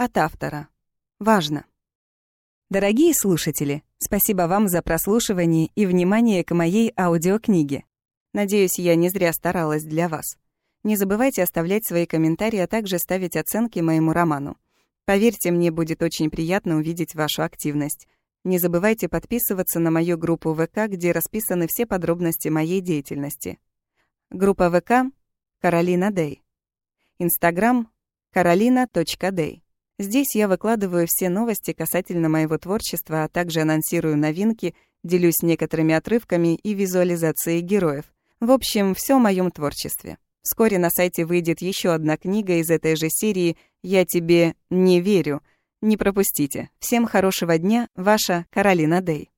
От автора. Важно. Дорогие слушатели, спасибо вам за прослушивание и внимание к моей аудиокниге. Надеюсь, я не зря старалась для вас. Не забывайте оставлять свои комментарии, а также ставить оценки моему роману. Поверьте, мне будет очень приятно увидеть вашу активность. Не забывайте подписываться на мою группу ВК, где расписаны все подробности моей деятельности. Группа ВК Каролина Дэй. Инстаграм carolina.day. Здесь я выкладываю все новости касательно моего творчества, а также анонсирую новинки, делюсь некоторыми отрывками и визуализацией героев. В общем, все о моем творчестве. Вскоре на сайте выйдет еще одна книга из этой же серии «Я тебе не верю». Не пропустите. Всем хорошего дня, ваша Каролина Дэй.